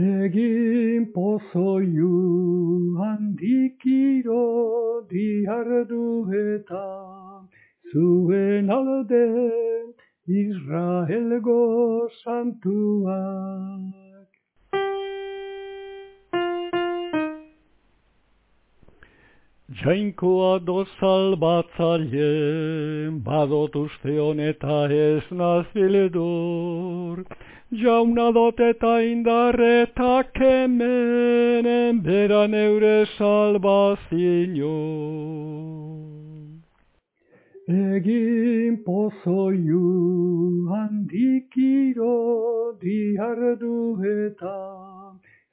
Egin pozoiu handikiro diardu eta zuen alde Israelgo santuak. Jainkoa do salbatzaile, badot uste honeta ez nazbiledur, Jauna dot eta indarreta kemenen beran eure salvazio. Egin pozoiu handikiro diardu eta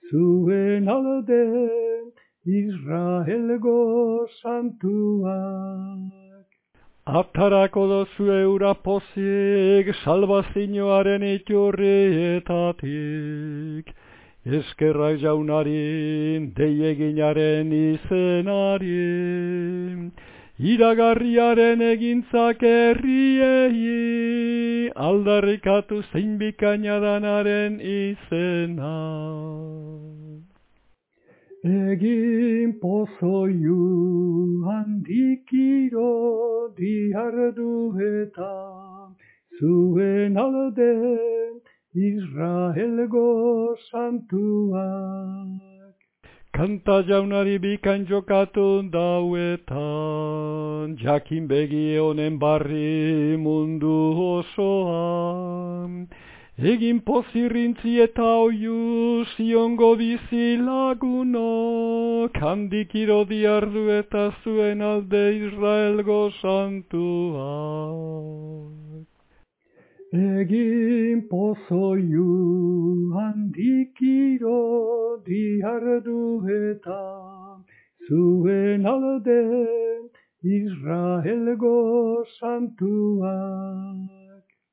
zuen alde Israelgo santuak. Atarako dozu eura pozik, salvazioaren iturrietatik. Eskerra jaunari, deieginaren izenari. Iragarriaren egintzak herriei, aldarrikatu zein bikainadanaren izena. Egin pozoiu handikiro diardu eta zuen alde Israelgo santuak. Kanta jaunari bikain jokatu dauetan, jakin begi honen barri mundu osoan. Egin pozirrintzi eta oiu ziongo bizi laguno, kandik irodi ardu eta zuen alde Israelgo santua. Egin pozoiu handik irodi ardu eta zuen alde Israelgo santua.